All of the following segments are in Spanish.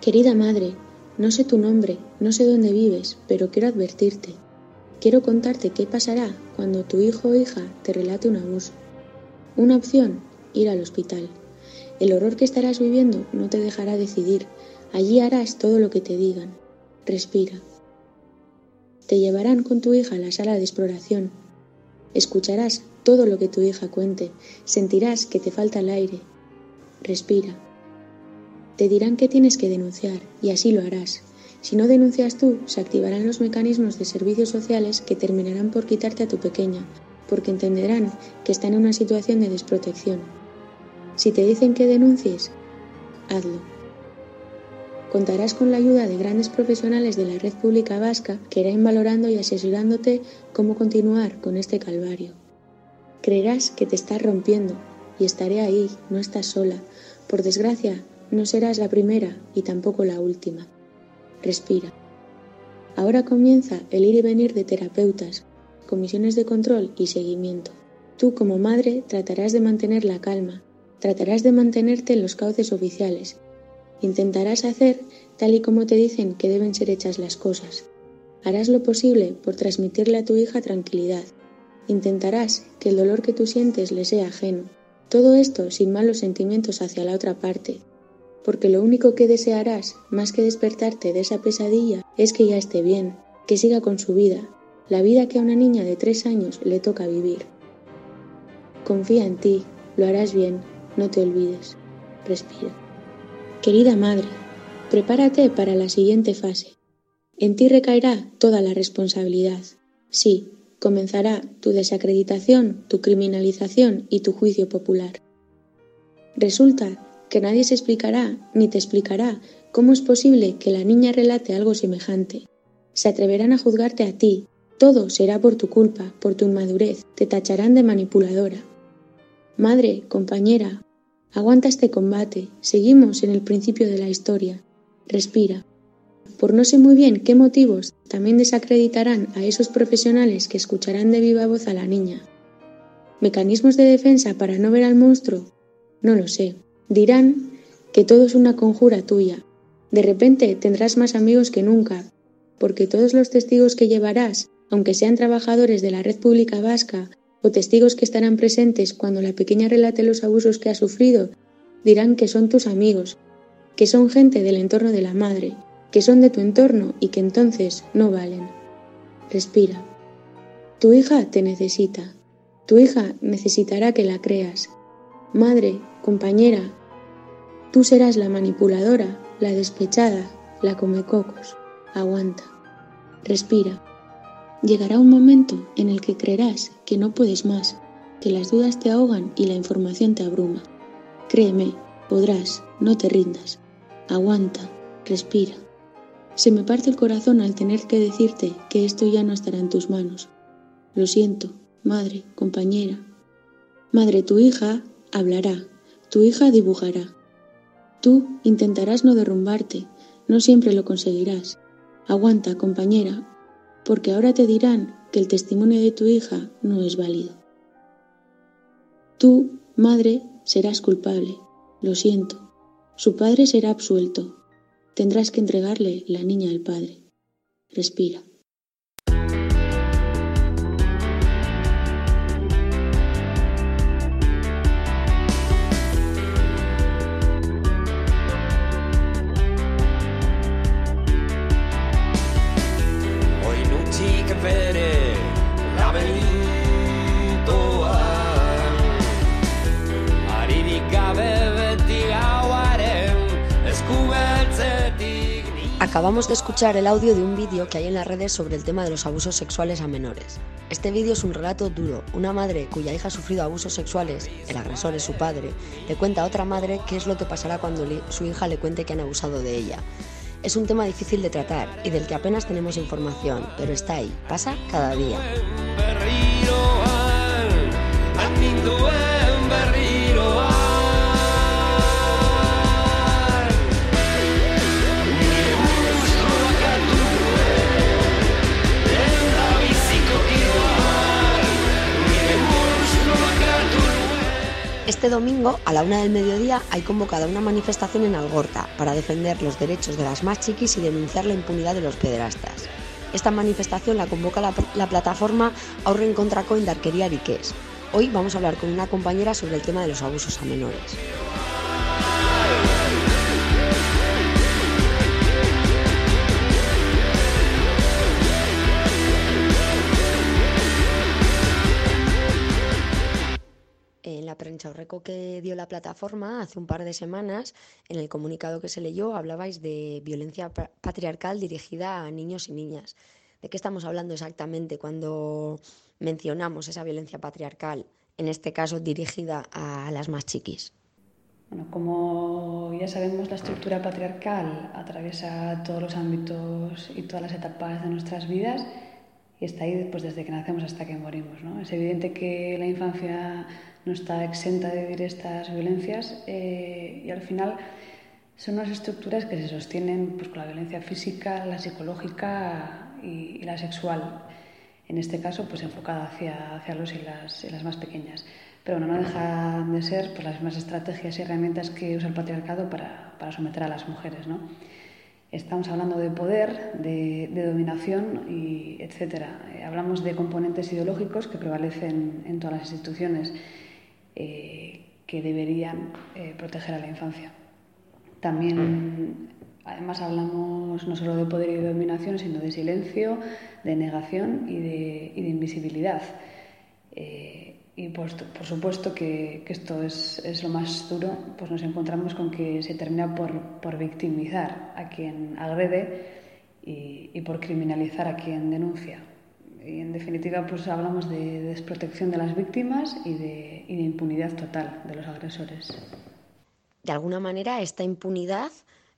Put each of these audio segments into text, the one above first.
Querida madre, no sé tu nombre, no sé dónde vives, pero quiero advertirte. Quiero contarte qué pasará cuando tu hijo o hija te relate un abuso. Una opción, ir al hospital. El horror que estarás viviendo no te dejará decidir. Allí harás todo lo que te digan. Respira. Te llevarán con tu hija a la sala de exploración. Escucharás todo lo que tu hija cuente. Sentirás que te falta el aire. Respira. Te dirán que tienes que denunciar y así lo harás. Si no denuncias tú, se activarán los mecanismos de servicios sociales que terminarán por quitarte a tu pequeña, porque entenderán que está en una situación de desprotección. Si te dicen que denuncies, hazlo. Contarás con la ayuda de grandes profesionales de la red pública vasca que irán valorando y asesorándote cómo continuar con este calvario. Creerás que te estás rompiendo y estaré ahí, no estás sola. Por desgracia, no serás la primera y tampoco la última. Respira. Ahora comienza el ir y venir de terapeutas, comisiones de control y seguimiento. Tú como madre tratarás de mantener la calma, Tratarás de mantenerte en los cauces oficiales. Intentarás hacer tal y como te dicen que deben ser hechas las cosas. Harás lo posible por transmitirle a tu hija tranquilidad. Intentarás que el dolor que tú sientes le sea ajeno. Todo esto sin malos sentimientos hacia la otra parte, porque lo único que desearás, más que despertarte de esa pesadilla, es que ya esté bien, que siga con su vida, la vida que a una niña de tres años le toca vivir. Confía en ti, lo harás bien, no te olvides. Respira. Querida madre, prepárate para la siguiente fase. En ti recaerá toda la responsabilidad. Sí, comenzará tu desacreditación, tu criminalización y tu juicio popular. Resulta que nadie se explicará ni te explicará cómo es posible que la niña relate algo semejante. Se atreverán a juzgarte a ti. Todo será por tu culpa, por tu inmadurez. Te tacharán de manipuladora. Madre, compañera, Aguanta este combate, seguimos en el principio de la historia. Respira. Por no sé muy bien qué motivos, también desacreditarán a esos profesionales que escucharán de viva voz a la niña. ¿Mecanismos de defensa para no ver al monstruo? No lo sé. Dirán que todo es una conjura tuya. De repente tendrás más amigos que nunca, porque todos los testigos que llevarás, aunque sean trabajadores de la red pública vasca o testigos que estarán presentes cuando la pequeña relate los abusos que ha sufrido, dirán que son tus amigos, que son gente del entorno de la madre, que son de tu entorno y que entonces no valen. Respira. Tu hija te necesita. Tu hija necesitará que la creas. Madre, compañera, tú serás la manipuladora, la despechada, la comecocos. Aguanta. Respira. Llegará un momento en el que creerás que no puedes más, que las dudas te ahogan y la información te abruma. Créeme, podrás, no te rindas. Aguanta, respira. Se me parte el corazón al tener que decirte que esto ya no estará en tus manos. Lo siento, madre, compañera. Madre, tu hija hablará, tu hija dibujará. Tú intentarás no derrumbarte, no siempre lo conseguirás. Aguanta, compañera, porque ahora te dirán que el testimonio de tu hija no es válido. Tú, madre, serás culpable, lo siento. Su padre será absuelto. Tendrás que entregarle la niña al padre. Respira. Acabamos de escuchar el audio de un vídeo que hay en las redes sobre el tema de los abusos sexuales a menores. Este vídeo es un relato duro. Una madre cuya hija ha sufrido abusos sexuales, el agresor es su padre, le cuenta a otra madre qué es lo que pasará cuando su hija le cuente que han abusado de ella. Es un tema difícil de tratar y del que apenas tenemos información, pero está ahí, pasa cada día. Este domingo, a la una del mediodía, hay convocada una manifestación en Algorta para defender los derechos de las más chiquis y denunciar la impunidad de los pederastas. Esta manifestación la convoca la, plataforma Ahorren contra Coindarquería Ariqués. Hoy vamos a hablar con una compañera sobre el tema de los abusos a menores. En la prensa Orreco que dio la plataforma hace un par de semanas, en el comunicado que se leyó, hablabais de violencia patriarcal dirigida a niños y niñas. ¿De qué estamos hablando exactamente cuando mencionamos esa violencia patriarcal, en este caso dirigida a las más chiquis? Bueno, como ya sabemos, la estructura patriarcal atraviesa todos los ámbitos y todas las etapas de nuestras vidas y está ahí pues, desde que nacemos hasta que morimos. ¿no? Es evidente que la infancia no está exenta de vivir estas violencias eh, y al final son unas estructuras que se sostienen pues, con la violencia física, la psicológica y, la sexual, en este caso pues enfocada hacia, hacia los y las, y las más pequeñas. Pero bueno, no dejan de ser pues, las mismas estrategias y herramientas que usa el patriarcado para, para someter a las mujeres. ¿no? Estamos hablando de poder, de, dominación, y etcétera. Eh, hablamos de componentes ideológicos que prevalecen en todas las instituciones eh, que deberían eh, proteger a la infancia. También, además, hablamos no solo de poder y de dominación, sino de silencio, de negación y de invisibilidad. Y por, supuesto que, esto es, es, lo más duro, pues nos encontramos con que se termina por, por victimizar a quien agrede y, por criminalizar a quien denuncia. Y en definitiva, pues hablamos de, desprotección de las víctimas y de, y de impunidad total de los agresores. De alguna manera, esta impunidad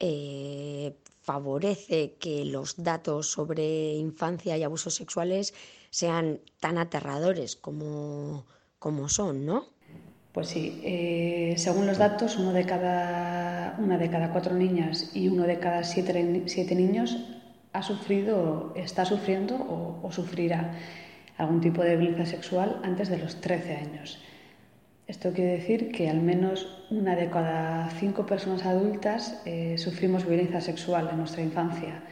eh, favorece que los datos sobre infancia y abusos sexuales sean tan aterradores como como son, ¿no? Pues sí, eh, según los datos, uno de cada, una de cada cuatro niñas y uno de cada siete, siete niños ha sufrido, está sufriendo o, sufrirá algún tipo de violencia sexual antes de los 13 años. Esto quiere decir que al menos una de cada cinco personas adultas eh, sufrimos violencia sexual en nuestra infancia.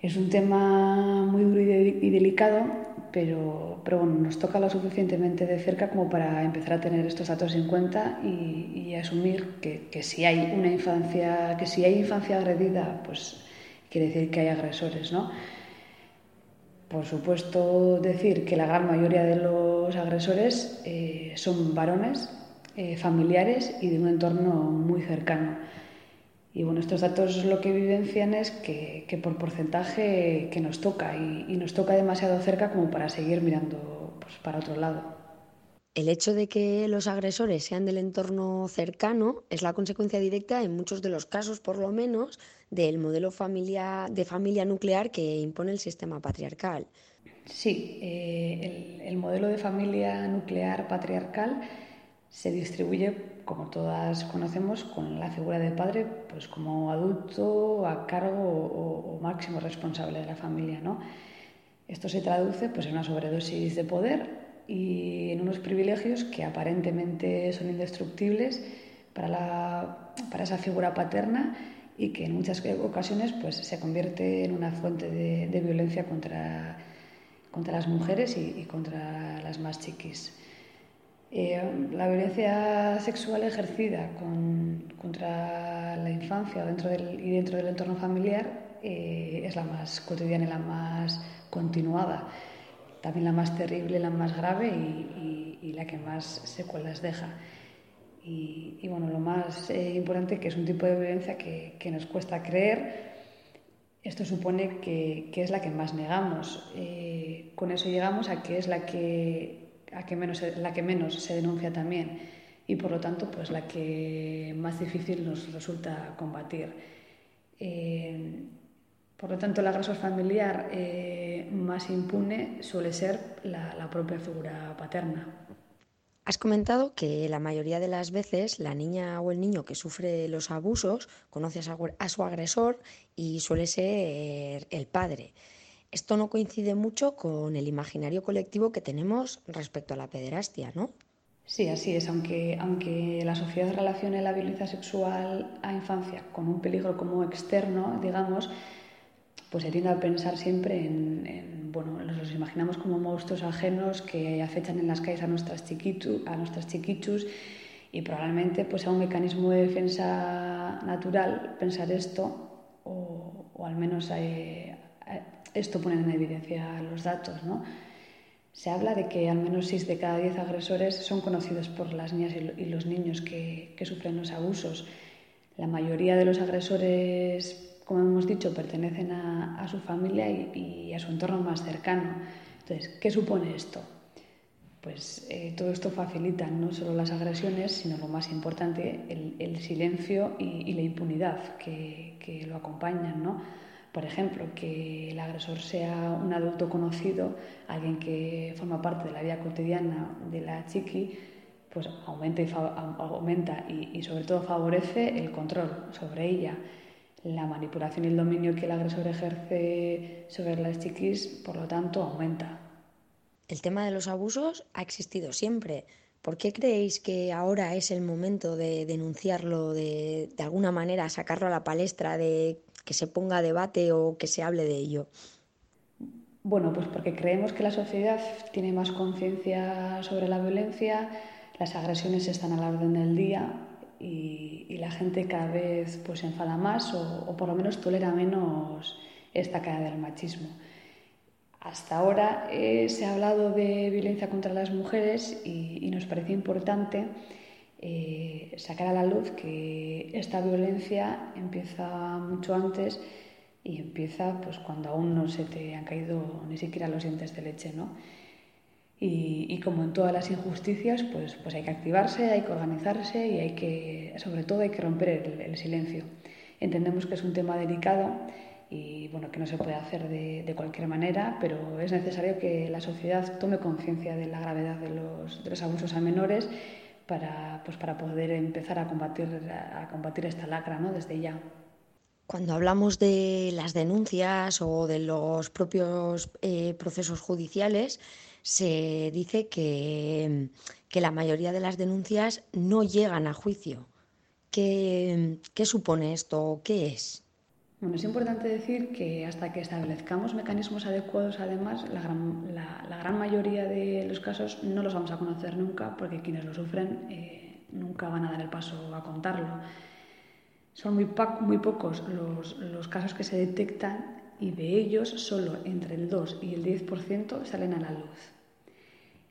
Es un tema muy duro y, delicado, pero, pero bueno, nos toca lo suficientemente de cerca como para empezar a tener estos datos en cuenta y, asumir que, que, si hay una infancia, que si hay infancia agredida, pues quiere decir que hay agresores, ¿no? Por supuesto, decir que la gran mayoría de los agresores eh, son varones, eh, familiares y de un entorno muy cercano. Y bueno, estos datos lo que evidencian es que, que por porcentaje que nos toca y, y, nos toca demasiado cerca como para seguir mirando pues, para otro lado. El hecho de que los agresores sean del entorno cercano es la consecuencia directa, en muchos de los casos por lo menos, del modelo familia, de familia nuclear que impone el sistema patriarcal. Sí, eh, el, el modelo de familia nuclear patriarcal se distribuye, como todas conocemos, con la figura del padre pues como adulto a cargo o, máximo responsable de la familia. ¿no? Esto se traduce pues, en una sobredosis de poder y en unos privilegios que aparentemente son indestructibles para, la, para esa figura paterna y que en muchas ocasiones pues, se convierte en una fuente de, de violencia contra, contra las mujeres y, y contra las más chiquis. Eh, la violencia sexual ejercida contra la infancia dentro del, y dentro del entorno familiar eh, es la más cotidiana y la más continuada, también la más terrible, la más grave y, la que más secuelas deja. Y, bueno, lo más eh, importante que es un tipo de violencia que, nos cuesta creer, esto supone que, que, es la que más negamos. con eso llegamos a que es la que la que menos se denuncia también y por lo tanto pues la que más difícil nos resulta combatir. Eh, por lo tanto, el agresor familiar eh, más impune suele ser la propia figura paterna. Has comentado que la mayoría de las veces la niña o el niño que sufre los abusos conoce a su agresor y suele ser el padre. Esto no coincide mucho con el imaginario colectivo que tenemos respecto a la pederastia, ¿no? Sí, así es. Aunque, aunque la sociedad relacione la violencia sexual a infancia con un peligro como externo, digamos, pues se tiende a pensar siempre en, bueno, los imaginamos como monstruos ajenos que acechan en las calles a nuestras, chiquitu, a nuestras chiquichus y probablemente pues sea un mecanismo de defensa natural pensar esto o, o al menos eh, esto pone en evidencia los datos, ¿no? Se habla de que al menos 6 de cada 10 agresores son conocidos por las niñas y los niños que, que sufren los abusos. La mayoría de los agresores como hemos dicho, pertenecen a, su familia y, a su entorno más cercano. Entonces, ¿qué supone esto? Pues eh, todo esto facilita no solo las agresiones, sino lo más importante, el, silencio y, la impunidad que, que, lo acompañan. ¿no? Por ejemplo, que el agresor sea un adulto conocido, alguien que forma parte de la vida cotidiana de la chiqui, pues aumenta y, aumenta y sobre todo favorece el control sobre ella la manipulación y el dominio que el agresor ejerce sobre las chiquis, por lo tanto, aumenta. El tema de los abusos ha existido siempre. ¿Por qué creéis que ahora es el momento de denunciarlo, de, de alguna manera sacarlo a la palestra, de que se ponga a debate o que se hable de ello? Bueno, pues porque creemos que la sociedad tiene más conciencia sobre la violencia, las agresiones están a la orden del día y, la gente cada vez pues, enfada más o, por lo menos tolera menos esta cara del machismo. Hasta ahora eh, se ha hablado de violencia contra las mujeres y, nos parece importante eh, sacar a la luz que esta violencia empieza mucho antes y empieza pues, cuando aún no se te han caído ni siquiera los dientes de leche. ¿no? Y, como en todas las injusticias, pues, pues hay que activarse, hay que organizarse y hay que, sobre todo hay que romper el, silencio. Entendemos que es un tema delicado y bueno, que no se puede hacer de, cualquier manera, pero es necesario que la sociedad tome conciencia de la gravedad de los, abusos a menores para, pues para poder empezar a combatir, a combatir esta lacra ¿no? desde ya. Cuando hablamos de las denuncias o de los propios eh, procesos judiciales, se dice que, la mayoría de las denuncias no llegan a juicio. ¿Qué, supone esto? ¿Qué es? Bueno, es importante decir que hasta que establezcamos mecanismos adecuados, además, la gran, mayoría de los casos no los vamos a conocer nunca porque quienes lo sufren eh, nunca van a dar el paso a contarlo. Son muy, muy pocos los, los, casos que se detectan y de ellos solo entre el 2 y el 10% salen a la luz.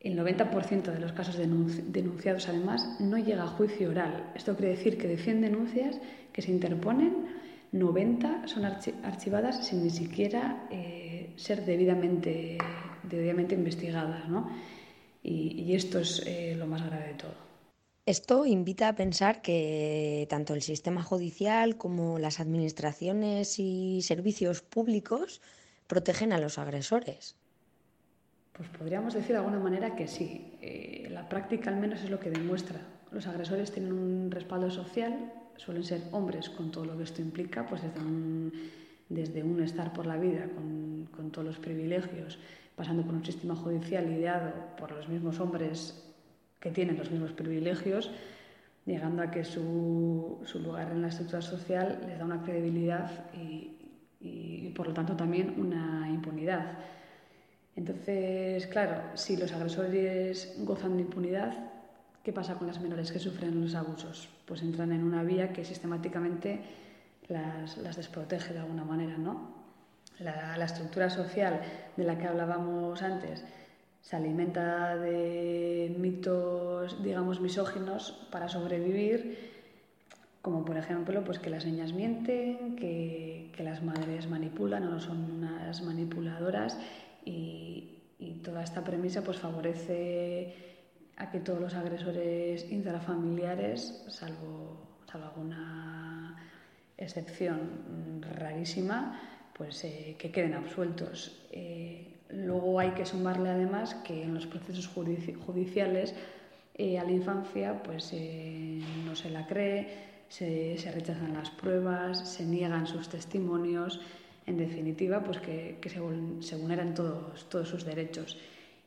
El 90% de los casos denunciados, además, no llega a juicio oral. Esto quiere decir que de 100 denuncias que se interponen, 90 son archivadas sin ni siquiera eh, ser debidamente, debidamente investigadas. ¿no? Y, esto es eh, lo más grave de todo. Esto invita a pensar que tanto el sistema judicial como las administraciones y servicios públicos protegen a los agresores. Pues podríamos decir de alguna manera que sí. Eh, la práctica al menos es lo que demuestra. Los agresores tienen un respaldo social, suelen ser hombres con todo lo que esto implica, pues desde un, desde un estar por la vida con, con todos los privilegios, pasando por un sistema judicial ideado por los mismos hombres que tienen los mismos privilegios, llegando a que su, su lugar en la estructura social les da una credibilidad y, y, por lo tanto también una impunidad. Entonces, claro, si los agresores gozan de impunidad, ¿qué pasa con las menores que sufren los abusos? Pues entran en una vía que sistemáticamente las, las desprotege de alguna manera, ¿no? La, la estructura social de la que hablábamos antes, se alimenta de mitos, digamos, misóginos para sobrevivir, como por ejemplo pues que las niñas mienten, que, que las madres manipulan o no son unas manipuladoras y, y, toda esta premisa pues favorece a que todos los agresores intrafamiliares, salvo, salvo alguna excepción rarísima, pues eh, que queden absueltos. Eh, Luego hay que sumarle además que en los procesos judiciales eh, a la infancia pues no se la cree, se, rechazan las pruebas, se niegan sus testimonios, en definitiva pues que, se, vulneran todos, todos sus derechos.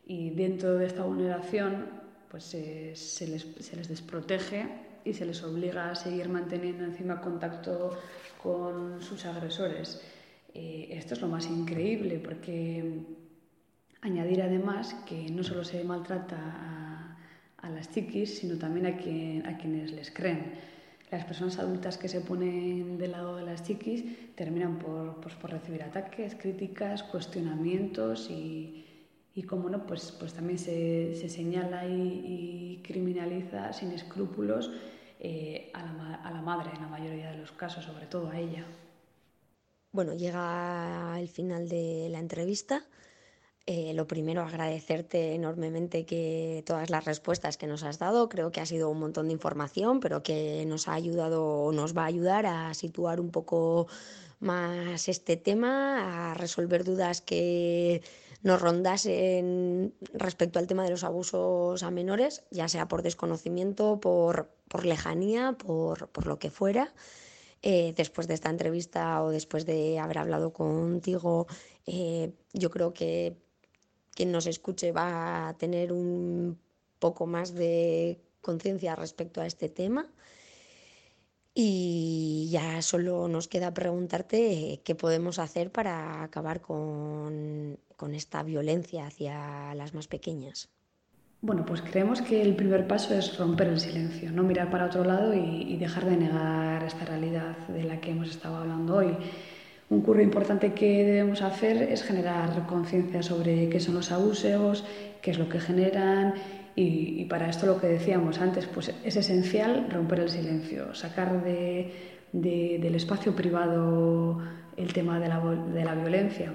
Y dentro de esta vulneración pues se, les, desprotege y se les obliga a seguir manteniendo encima contacto con sus agresores. Eh, esto es lo más increíble porque añadir además que no solo se maltrata a, las chiquis, sino también a, quien, a quienes les creen las personas adultas que se ponen del lado de las chiquis terminan por, pues, por recibir ataques, críticas, cuestionamientos y, y como no, pues, pues también se, se señala y, criminaliza sin escrúpulos eh, a, la, a la madre en la mayoría de los casos, sobre todo a ella. Bueno, llega el final de la entrevista. Eh, lo primero, agradecerte enormemente que todas las respuestas que nos has dado. Creo que ha sido un montón de información, pero que nos ha ayudado o nos va a ayudar a situar un poco más este tema, a resolver dudas que nos rondasen respecto al tema de los abusos a menores, ya sea por desconocimiento, por, por lejanía, por, por, lo que fuera. Eh, después de esta entrevista o después de haber hablado contigo, eh, yo creo que quien nos escuche va a tener un poco más de conciencia respecto a este tema. Y ya solo nos queda preguntarte qué podemos hacer para acabar con, esta violencia hacia las más pequeñas. Bueno, pues creemos que el primer paso es romper el silencio, no mirar para otro lado y, y dejar de negar esta realidad de la que hemos estado hablando hoy. Un curro importante que debemos hacer es generar conciencia sobre qué son los abusos, qué es lo que generan y, para esto lo que decíamos antes, pues es esencial romper el silencio, sacar del espacio privado el tema de la, violencia.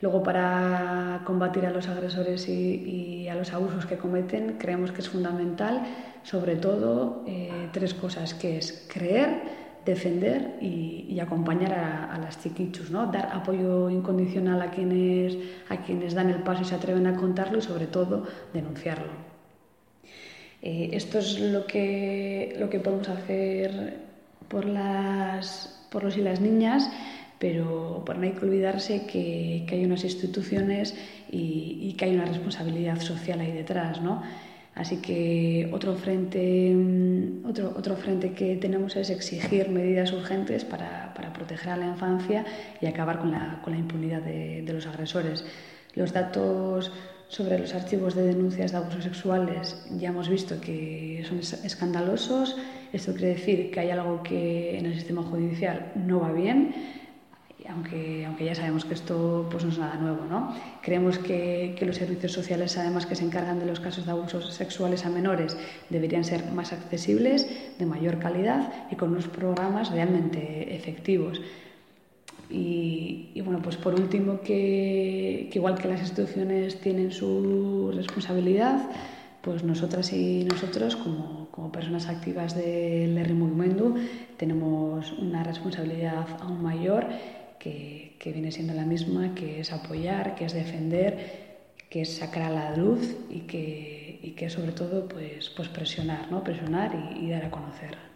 Luego, para combatir a los agresores y, a los abusos que cometen, creemos que es fundamental, sobre todo, eh, tres cosas, que es creer, defender y, acompañar a, las chiquichus, ¿no? dar apoyo incondicional a quienes, a quienes dan el paso y se atreven a contarlo y sobre todo denunciarlo. Eh, esto es lo que, lo que podemos hacer por, las, por los y las niñas, pero no hay que olvidarse que, que hay unas instituciones y, y, que hay una responsabilidad social ahí detrás. ¿no? Así que otro frente, mm, otro, otro frente que tenemos es exigir medidas urgentes para, para proteger a la infancia y acabar con la, con la impunidad de, de, los agresores. Los datos sobre los archivos de denuncias de abusos sexuales ya hemos visto que son escandalosos. Esto quiere decir que hay algo que en el sistema judicial no va bien aunque, aunque ya sabemos que esto pues, no es nada nuevo. ¿no? Creemos que, que, los servicios sociales, además que se encargan de los casos de abusos sexuales a menores, deberían ser más accesibles, de mayor calidad y con unos programas realmente efectivos. Y, y bueno, pues por último, que, que, igual que las instituciones tienen su responsabilidad, pues nosotras y nosotros, como, como personas activas del Movimiento, tenemos una responsabilidad aún mayor que, viene siendo la misma, que es apoyar, que es defender, que es sacar a la luz y que, y que sobre todo pues, pues presionar, ¿no? presionar y dar a conocer.